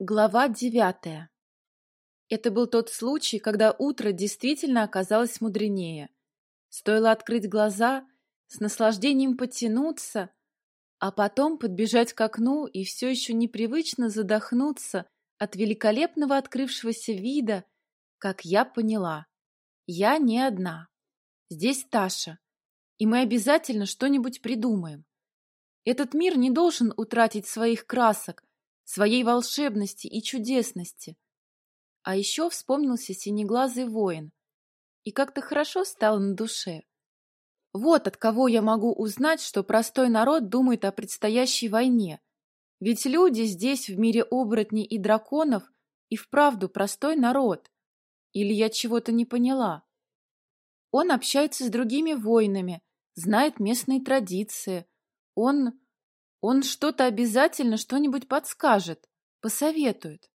Глава девятая. Это был тот случай, когда утро действительно оказалось мудренее. Стоило открыть глаза, с наслаждением потянуться, а потом подбежать к окну и все еще непривычно задохнуться от великолепного открывшегося вида, как я поняла. Я не одна. Здесь Таша, и мы обязательно что-нибудь придумаем. Этот мир не должен утратить своих красок, своей волшебности и чудесности. А еще вспомнился синеглазый воин, и как-то хорошо стало на душе. Вот от кого я могу узнать, что простой народ думает о предстоящей войне. Ведь люди здесь, в мире оборотней и драконов, и вправду простой народ. Или я чего-то не поняла? Он общается с другими воинами, знает местные традиции. Он он что-то обязательно что-нибудь подскажет, посоветует.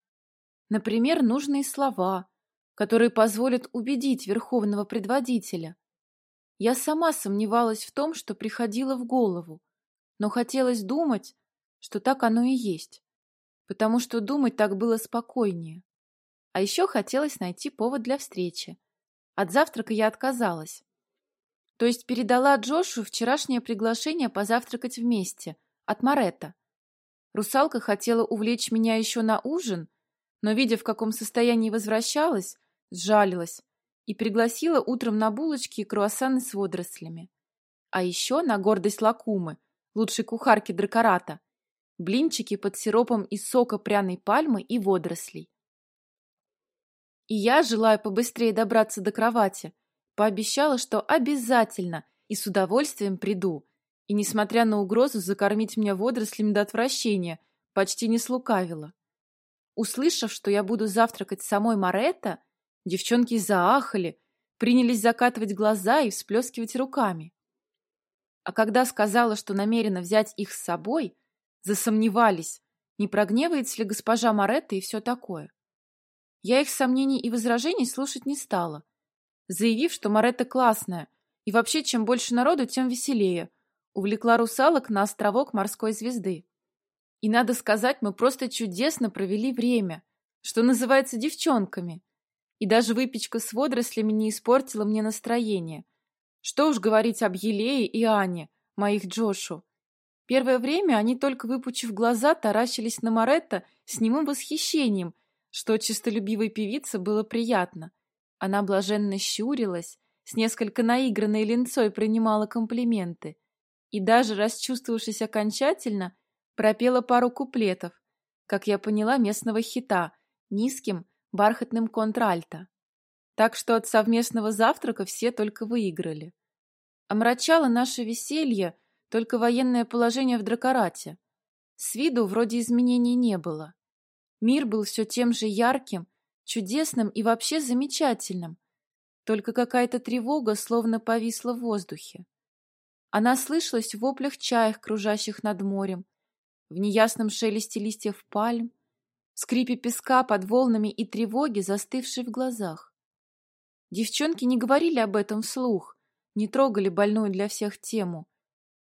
Например, нужные слова, которые позволят убедить верховного предводителя. Я сама сомневалась в том, что приходило в голову, но хотелось думать, что так оно и есть, потому что думать так было спокойнее. А еще хотелось найти повод для встречи. От завтрака я отказалась. То есть передала Джошу вчерашнее приглашение позавтракать вместе, от Маретта. Русалка хотела увлечь меня еще на ужин, но, видя, в каком состоянии возвращалась, сжалилась и пригласила утром на булочки и круассаны с водорослями. А еще на гордость Лакумы, лучшей кухарки Дракората, блинчики под сиропом из сока пряной пальмы и водорослей. И я, желая побыстрее добраться до кровати, пообещала, что обязательно и с удовольствием приду, и, несмотря на угрозу закормить меня водорослями до отвращения, почти не слукавила. Услышав, что я буду завтракать самой Моретто, девчонки заахали, принялись закатывать глаза и всплескивать руками. А когда сказала, что намерена взять их с собой, засомневались, не прогневается ли госпожа Моретто и все такое. Я их сомнений и возражений слушать не стала, заявив, что Моретто классная, и вообще, чем больше народу, тем веселее — увлекла русалок на островок морской звезды. И, надо сказать, мы просто чудесно провели время, что называется девчонками. И даже выпечка с водорослями не испортила мне настроение. Что уж говорить об Елее и Ане, моих Джошу. Первое время они, только выпучив глаза, таращились на Моретто с немым восхищением, что чистолюбивой певице было приятно. Она блаженно щурилась, с несколько наигранной линцой принимала комплименты и даже расчувствовавшись окончательно, пропела пару куплетов, как я поняла, местного хита, низким бархатным контральто. Так что от совместного завтрака все только выиграли. Омрачало наше веселье только военное положение в Дракорате. С виду вроде изменений не было. Мир был все тем же ярким, чудесным и вообще замечательным. Только какая-то тревога словно повисла в воздухе. Она слышалась в воплях чаях, кружащих над морем, в неясном шелесте листьев пальм, в скрипе песка под волнами и тревоге, застывшей в глазах. Девчонки не говорили об этом вслух, не трогали больную для всех тему.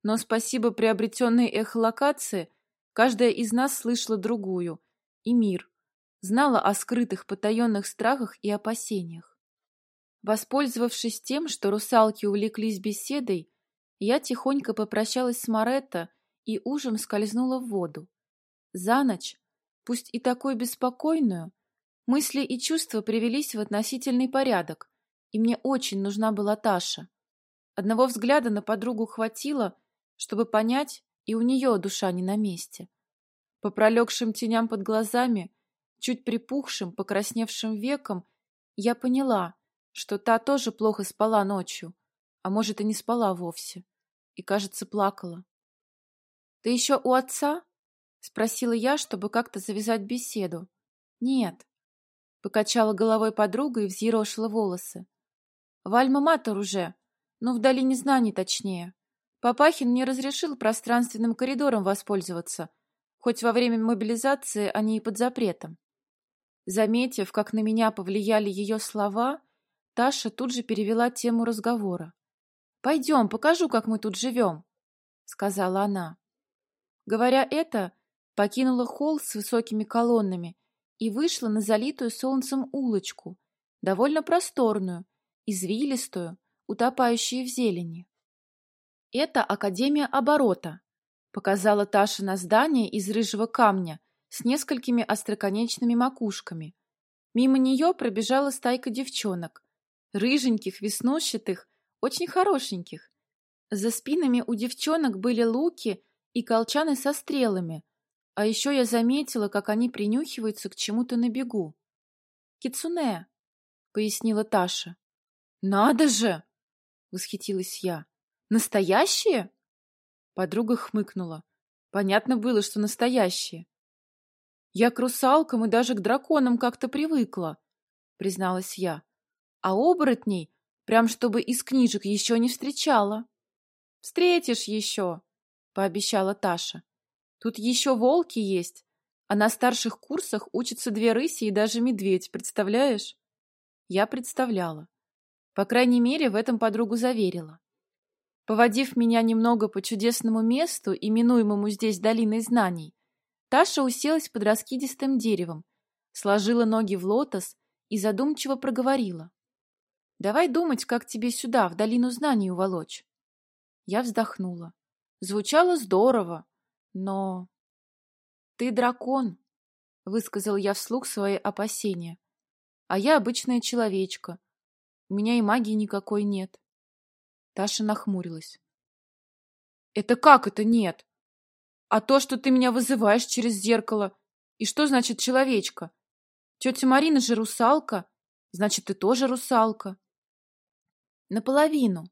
Но спасибо приобретенной эхолокации, каждая из нас слышала другую, и мир, знала о скрытых потаенных страхах и опасениях. Воспользовавшись тем, что русалки увлеклись беседой, я тихонько попрощалась с Моретто и ужем скользнула в воду. За ночь, пусть и такой беспокойную, мысли и чувства привелись в относительный порядок, и мне очень нужна была Таша. Одного взгляда на подругу хватило, чтобы понять, и у нее душа не на месте. По пролегшим теням под глазами, чуть припухшим, покрасневшим веком, я поняла, что та тоже плохо спала ночью, а может и не спала вовсе, и, кажется, плакала. — Ты еще у отца? — спросила я, чтобы как-то завязать беседу. — Нет, — покачала головой подруга и взъерошила волосы. — В Альма-Матер уже, но в долине знаний точнее. Папахин мне разрешил пространственным коридором воспользоваться, хоть во время мобилизации они и под запретом. Заметив, как на меня повлияли ее слова, Таша тут же перевела тему разговора. Пойдем, покажу, как мы тут живем, — сказала она. Говоря это, покинула холл с высокими колоннами и вышла на залитую солнцем улочку, довольно просторную, извилистую, утопающую в зелени. «Это Академия оборота», — показала Таша на здание из рыжего камня с несколькими остроконечными макушками. Мимо нее пробежала стайка девчонок, рыженьких, веснушчатых, очень хорошеньких. За спинами у девчонок были луки и колчаны со стрелами, а еще я заметила, как они принюхиваются к чему-то на бегу. «Кицуне», — пояснила Таша. «Надо же!» — восхитилась я. «Настоящие?» Подруга хмыкнула. Понятно было, что настоящие. «Я к русалкам и даже к драконам как-то привыкла», — призналась я. «А оборотней, прям чтобы из книжек, еще не встречала». «Встретишь еще», — пообещала Таша. Тут еще волки есть, а на старших курсах учатся две рыси и даже медведь, представляешь? Я представляла. По крайней мере, в этом подругу заверила. Поводив меня немного по чудесному месту, именуемому здесь долиной знаний, Таша уселась под раскидистым деревом, сложила ноги в лотос и задумчиво проговорила. «Давай думать, как тебе сюда, в долину знаний, уволочь». Я вздохнула. Звучало здорово, но... Ты дракон, высказал я вслух свои опасения. А я обычная человечка. У меня и магии никакой нет. Таша нахмурилась. Это как это нет? А то, что ты меня вызываешь через зеркало, и что значит человечка? Тетя Марина же русалка, значит, ты тоже русалка. Наполовину,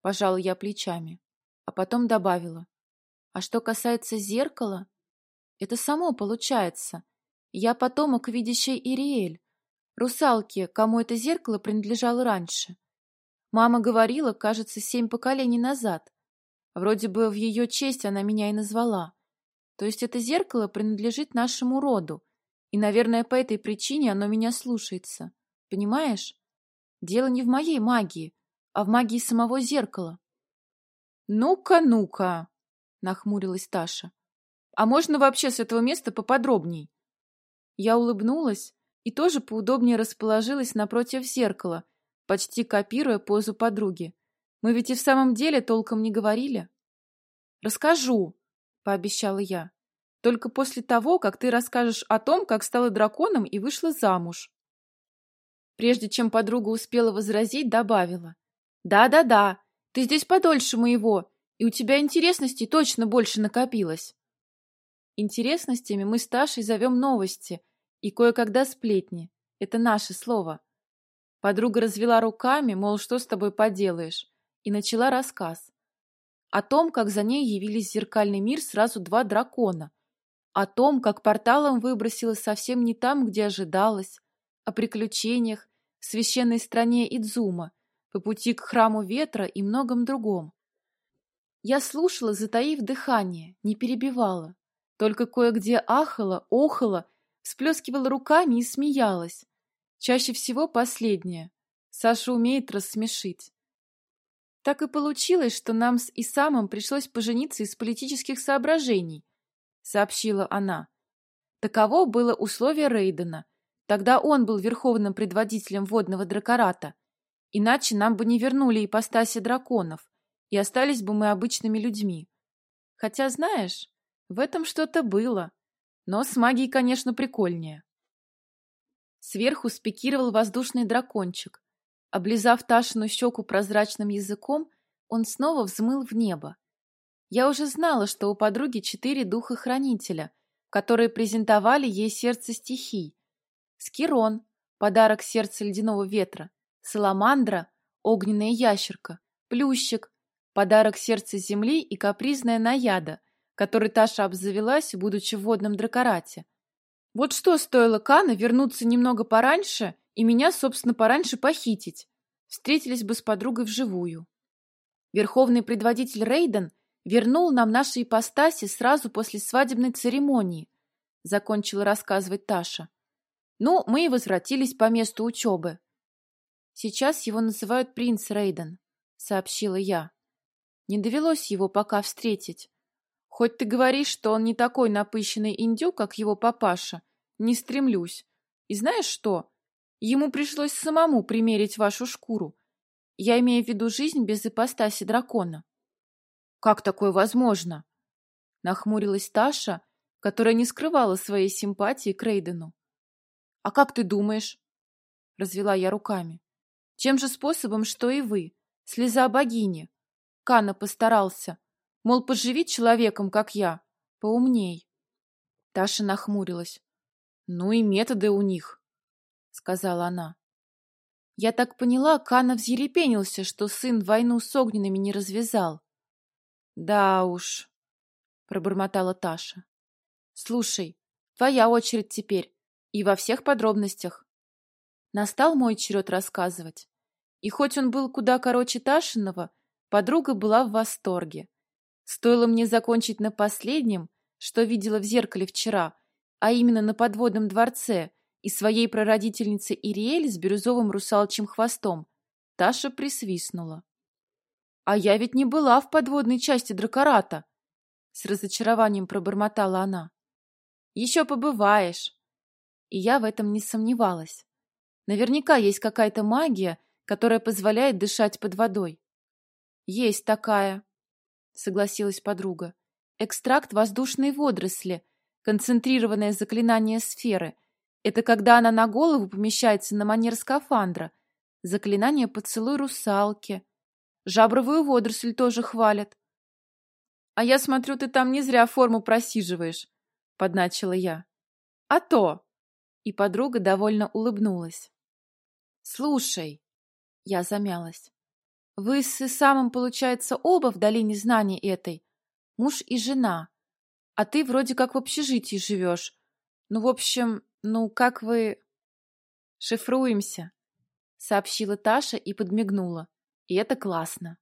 пожала я плечами, а потом добавила. А что касается зеркала, это само получается. Я потомок видящей Ириэль, русалки, кому это зеркало принадлежало раньше. Мама говорила, кажется, семь поколений назад. Вроде бы в ее честь она меня и назвала. То есть это зеркало принадлежит нашему роду, и, наверное, по этой причине оно меня слушается. Понимаешь? Дело не в моей магии, а в магии самого зеркала. «Ну-ка, ну-ка!» — нахмурилась Таша. «А можно вообще с этого места поподробней?» Я улыбнулась и тоже поудобнее расположилась напротив зеркала, почти копируя позу подруги. Мы ведь и в самом деле толком не говорили. «Расскажу», — пообещала я. «Только после того, как ты расскажешь о том, как стала драконом и вышла замуж». Прежде чем подруга успела возразить, добавила. «Да-да-да, ты здесь подольше моего, и у тебя интересностей точно больше накопилось. Интересностями мы с Ташей зовем новости и кое-когда сплетни. Это наше слово. Подруга развела руками, мол, что с тобой поделаешь, и начала рассказ. О том, как за ней явились в зеркальный мир сразу два дракона. О том, как порталом выбросила совсем не там, где ожидалось. О приключениях в священной стране Идзума, по пути к храму ветра и многом другом. Я слушала, затаив дыхание, не перебивала. Только кое-где ахала, охала, всплескивала руками и смеялась. Чаще всего последнее. Саша умеет рассмешить. Так и получилось, что нам с Исамом пришлось пожениться из политических соображений, сообщила она. Таково было условие Рейдена. Тогда он был верховным предводителем водного дракората. Иначе нам бы не вернули ипостаси драконов и остались бы мы обычными людьми. Хотя, знаешь, в этом что-то было. Но с магией, конечно, прикольнее. Сверху спикировал воздушный дракончик. Облизав Ташину щеку прозрачным языком, он снова взмыл в небо. Я уже знала, что у подруги четыре духа-хранителя, которые презентовали ей сердце стихий. Скирон — подарок сердца ледяного ветра, Саламандра — огненная ящерка, Плющик Подарок сердца земли и капризная наяда, которой Таша обзавелась, будучи в водном дракорате. Вот что стоило Кана вернуться немного пораньше и меня, собственно, пораньше похитить. Встретились бы с подругой вживую. Верховный предводитель Рейден вернул нам наши ипостаси сразу после свадебной церемонии, закончила рассказывать Таша. Ну, мы и возвратились по месту учебы. Сейчас его называют принц Рейден, сообщила я. Не довелось его пока встретить. Хоть ты говоришь, что он не такой напыщенный индюк, как его папаша, не стремлюсь. И знаешь что? Ему пришлось самому примерить вашу шкуру. Я имею в виду жизнь без ипостаси дракона. Как такое возможно? Нахмурилась Таша, которая не скрывала своей симпатии к Рейдену. А как ты думаешь? Развела я руками. Тем же способом, что и вы. Слеза богини. Кана постарался. Мол, поживи человеком, как я. Поумней. Таша нахмурилась. Ну и методы у них, сказала она. Я так поняла, Кана взъерепенился, что сын войну с огненными не развязал. Да уж, пробормотала Таша. Слушай, твоя очередь теперь, и во всех подробностях. Настал мой черед рассказывать. И хоть он был куда короче Ташиного, подруга была в восторге. Стоило мне закончить на последнем, что видела в зеркале вчера, а именно на подводном дворце, и своей прародительнице Ириэль с бирюзовым русалчьим хвостом, Таша присвистнула. «А я ведь не была в подводной части дракората!» С разочарованием пробормотала она. «Еще побываешь!» И я в этом не сомневалась. Наверняка есть какая-то магия, которая позволяет дышать под водой. «Есть такая», — согласилась подруга. «Экстракт воздушной водоросли, концентрированное заклинание сферы — это когда она на голову помещается на манер скафандра. Заклинание поцелуй русалки. Жабровую водоросль тоже хвалят. А я смотрю, ты там не зря форму просиживаешь, подначила я. А то. И подруга довольно улыбнулась. Слушай, я замялась. Вы с Исамом, получается, оба в долине знаний этой. Муж и жена. А ты вроде как в общежитии живешь. Ну, в общем, «Ну, как вы...» «Шифруемся», — сообщила Таша и подмигнула. «И это классно».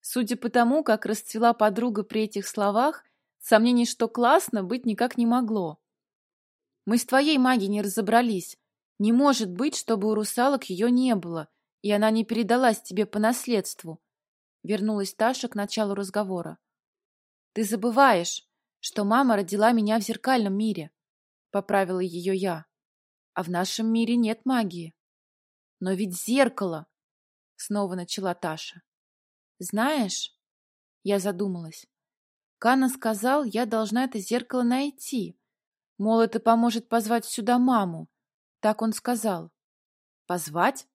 Судя по тому, как расцвела подруга при этих словах, сомнений, что классно, быть никак не могло. «Мы с твоей магией не разобрались. Не может быть, чтобы у русалок ее не было, и она не передалась тебе по наследству», — вернулась Таша к началу разговора. «Ты забываешь, что мама родила меня в зеркальном мире. — поправила ее я. «А в нашем мире нет магии». «Но ведь зеркало!» — снова начала Таша. «Знаешь...» — я задумалась. Кана сказал, я должна это зеркало найти. Мол, это поможет позвать сюда маму. Так он сказал. «Позвать?»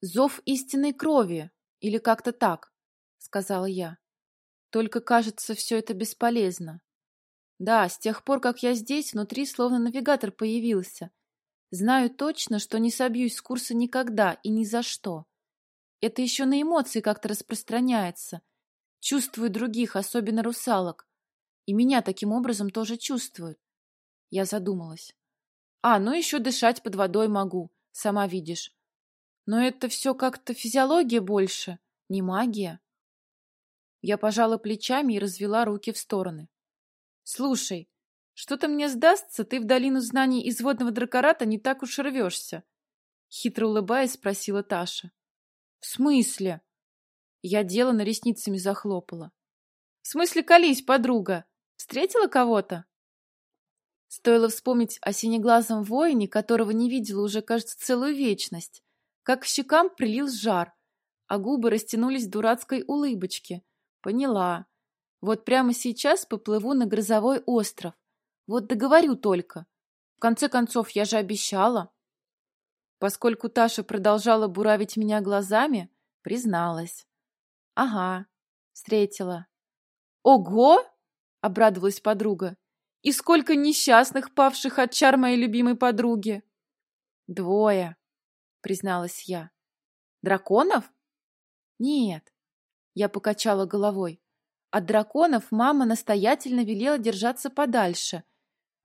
«Зов истинной крови, или как-то так», — сказала я. «Только, кажется, все это бесполезно. Да, с тех пор, как я здесь, внутри словно навигатор появился. Знаю точно, что не собьюсь с курса никогда и ни за что. Это еще на эмоции как-то распространяется. Чувствую других, особенно русалок. И меня таким образом тоже чувствуют. Я задумалась. А, ну еще дышать под водой могу, сама видишь. Но это все как-то физиология больше, не магия. Я пожала плечами и развела руки в стороны. Слушай, что-то мне сдастся, ты в долину знаний из водного дракората не так уж рвешься. Хитро улыбаясь, спросила Таша. В смысле? Я делано ресницами захлопала. В смысле, колись, подруга? Встретила кого-то? Стоило вспомнить о синеглазом воине, которого не видела уже, кажется, целую вечность, как к щекам прилил жар, а губы растянулись в дурацкой улыбочке. Поняла. Вот прямо сейчас поплыву на грозовой остров. Вот договорю только. В конце концов, я же обещала. Поскольку Таша продолжала буравить меня глазами, призналась. Ага, встретила. Ого! Обрадовалась подруга. И сколько несчастных, павших от чар моей любимой подруги. Двое, призналась я. Драконов? Нет. Я покачала головой. От драконов мама настоятельно велела держаться подальше.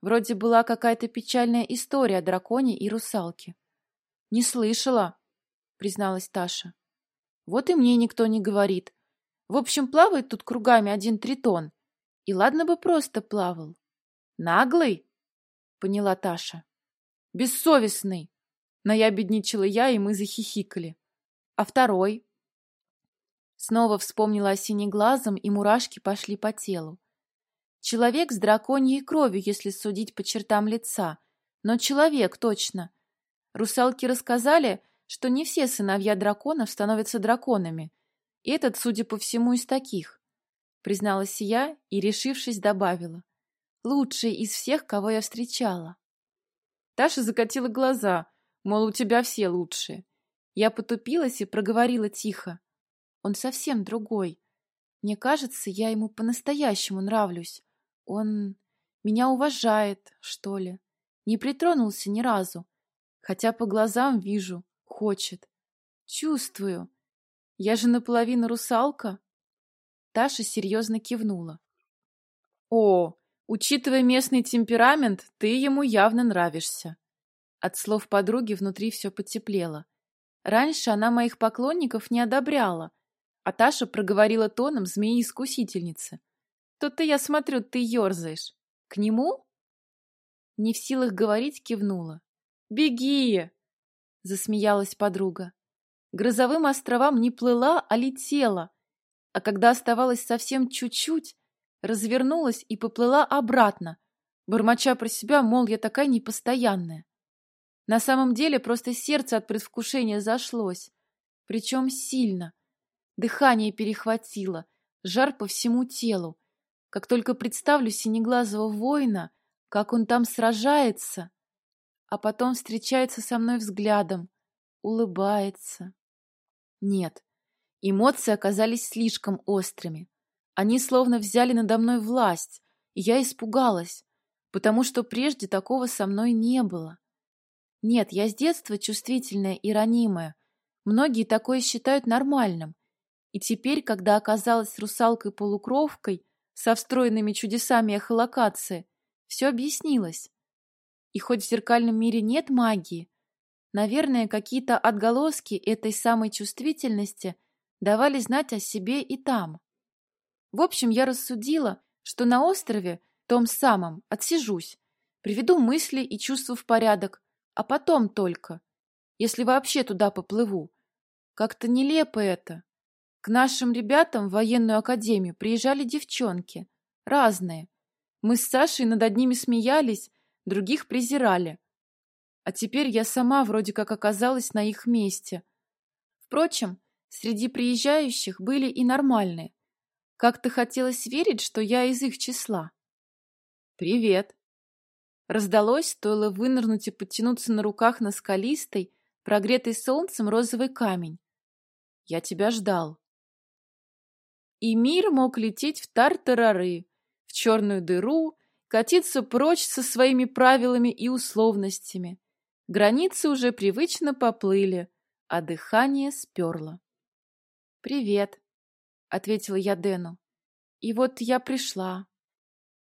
Вроде была какая-то печальная история о драконе и русалке. «Не слышала», — призналась Таша. «Вот и мне никто не говорит. В общем, плавает тут кругами один тритон. И ладно бы просто плавал. Наглый?» — поняла Таша. «Бессовестный!» — наябедничала я, и мы захихикали. «А второй?» Снова вспомнила о синеглазом, и мурашки пошли по телу. Человек с драконьей кровью, если судить по чертам лица. Но человек, точно. Русалки рассказали, что не все сыновья драконов становятся драконами. И этот, судя по всему, из таких. Призналась я и, решившись, добавила. Лучший из всех, кого я встречала. Таша закатила глаза, мол, у тебя все лучшие. Я потупилась и проговорила тихо. Он совсем другой. Мне кажется, я ему по-настоящему нравлюсь. Он меня уважает, что ли. Не притронулся ни разу. Хотя по глазам вижу, хочет. Чувствую. Я же наполовину русалка. Таша серьезно кивнула. О, учитывая местный темперамент, ты ему явно нравишься. От слов подруги внутри все потеплело. Раньше она моих поклонников не одобряла, а Таша проговорила тоном змеи-искусительницы. Тут-то я смотрю, ты ерзаешь. К нему? Не в силах говорить, кивнула. «Беги!» — засмеялась подруга. Грозовым островам не плыла, а летела, а когда оставалось совсем чуть-чуть, развернулась и поплыла обратно, бормоча про себя, мол, я такая непостоянная. На самом деле просто сердце от предвкушения зашлось, причем сильно. Дыхание перехватило, жар по всему телу. Как только представлю синеглазого воина, как он там сражается, а потом встречается со мной взглядом, улыбается. Нет, эмоции оказались слишком острыми. Они словно взяли надо мной власть, и я испугалась, потому что прежде такого со мной не было. Нет, я с детства чувствительная и ранимая. Многие такое считают нормальным. И теперь, когда оказалась русалкой-полукровкой со встроенными чудесами эхолокации, все объяснилось. И хоть в зеркальном мире нет магии, наверное, какие-то отголоски этой самой чувствительности давали знать о себе и там. В общем, я рассудила, что на острове, том самом, отсижусь, приведу мысли и чувства в порядок, а потом только, если вообще туда поплыву. Как-то нелепо это. К нашим ребятам в военную академию приезжали девчонки, разные. Мы с Сашей над одними смеялись, других презирали. А теперь я сама вроде как оказалась на их месте. Впрочем, среди приезжающих были и нормальные. Как-то хотелось верить, что я из их числа. «Привет!» Раздалось, стоило вынырнуть и подтянуться на руках на скалистый, прогретый солнцем розовый камень. «Я тебя ждал». И мир мог лететь в тартарары, в черную дыру, катиться прочь со своими правилами и условностями. Границы уже привычно поплыли, а дыхание сперло. «Привет», — ответила я Дэну. «И вот я пришла».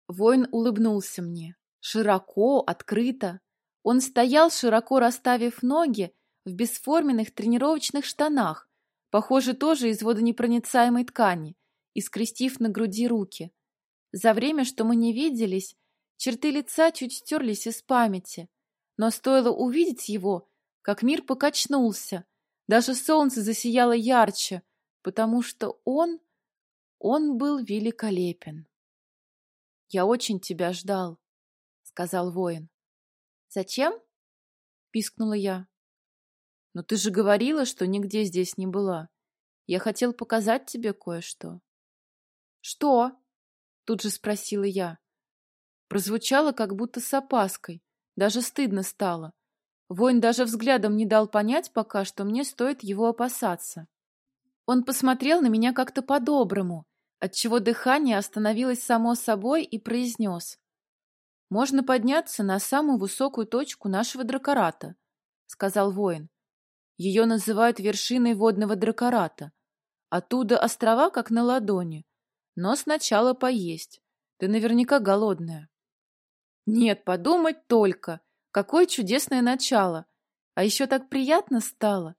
Воин улыбнулся мне, широко, открыто. Он стоял, широко расставив ноги, в бесформенных тренировочных штанах, похоже, тоже из водонепроницаемой ткани, и скрестив на груди руки — за время, что мы не виделись, черты лица чуть стерлись из памяти, но стоило увидеть его, как мир покачнулся, даже солнце засияло ярче, потому что он, он был великолепен. «Я очень тебя ждал», — сказал воин. «Зачем?» — пискнула я. «Но ты же говорила, что нигде здесь не была. Я хотел показать тебе кое-что». «Что?», Тут же спросила я. Прозвучало как будто с опаской. Даже стыдно стало. Воин даже взглядом не дал понять пока, что мне стоит его опасаться. Он посмотрел на меня как-то по-доброму, отчего дыхание остановилось само собой и произнес. «Можно подняться на самую высокую точку нашего дракората», — сказал воин. «Ее называют вершиной водного дракората. Оттуда острова как на ладони, но сначала поесть. Ты наверняка голодная. Нет, подумать только. Какое чудесное начало. А еще так приятно стало.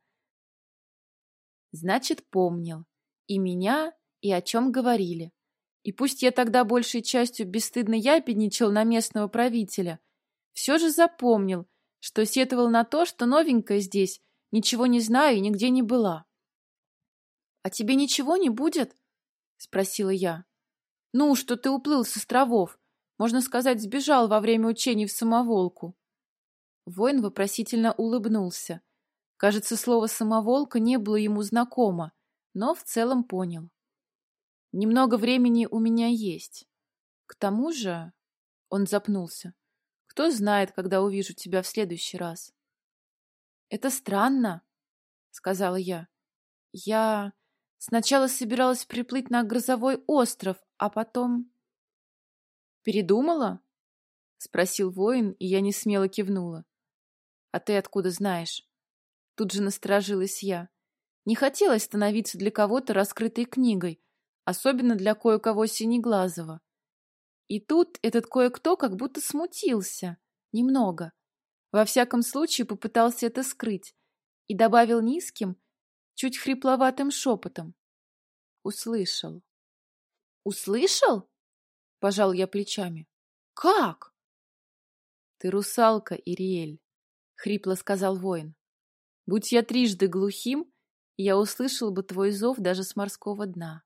Значит, помнил. И меня, и о чем говорили. И пусть я тогда большей частью бесстыдно ябедничал на местного правителя, все же запомнил, что сетовал на то, что новенькая здесь, ничего не знаю и нигде не была. — А тебе ничего не будет? — спросила я. Ну, что ты уплыл с островов. Можно сказать, сбежал во время учений в самоволку. Воин вопросительно улыбнулся. Кажется, слово «самоволка» не было ему знакомо, но в целом понял. Немного времени у меня есть. К тому же... Он запнулся. Кто знает, когда увижу тебя в следующий раз. Это странно, сказала я. Я сначала собиралась приплыть на грозовой остров, а потом... Передумала? Спросил воин, и я не смело кивнула. А ты откуда знаешь? Тут же насторожилась я. Не хотелось становиться для кого-то раскрытой книгой, особенно для кое-кого синеглазого. И тут этот кое-кто как будто смутился. Немного. Во всяком случае попытался это скрыть и добавил низким, чуть хрипловатым шепотом. Услышал. «Услышал?» — пожал я плечами. «Как?» «Ты русалка, Ириэль», — хрипло сказал воин. «Будь я трижды глухим, я услышал бы твой зов даже с морского дна».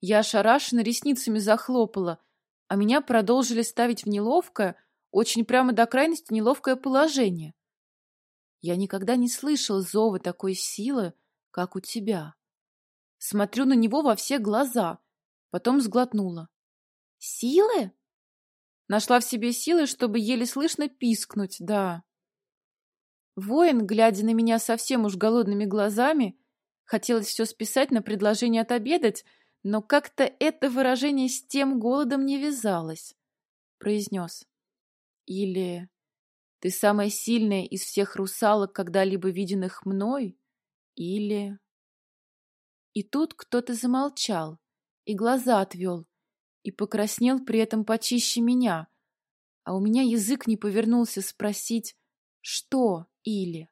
Я ошарашенно ресницами захлопала, а меня продолжили ставить в неловкое, очень прямо до крайности неловкое положение. Я никогда не слышал зова такой силы, как у тебя. Смотрю на него во все глаза, потом сглотнула. Силы? Нашла в себе силы, чтобы еле слышно пискнуть, да. Воин, глядя на меня совсем уж голодными глазами, хотелось все списать на предложение отобедать, но как-то это выражение с тем голодом не вязалось. Произнес. Или ты самая сильная из всех русалок, когда-либо виденных мной? Или... И тут кто-то замолчал, и глаза отвел, и покраснел при этом почище меня, а у меня язык не повернулся спросить, что или.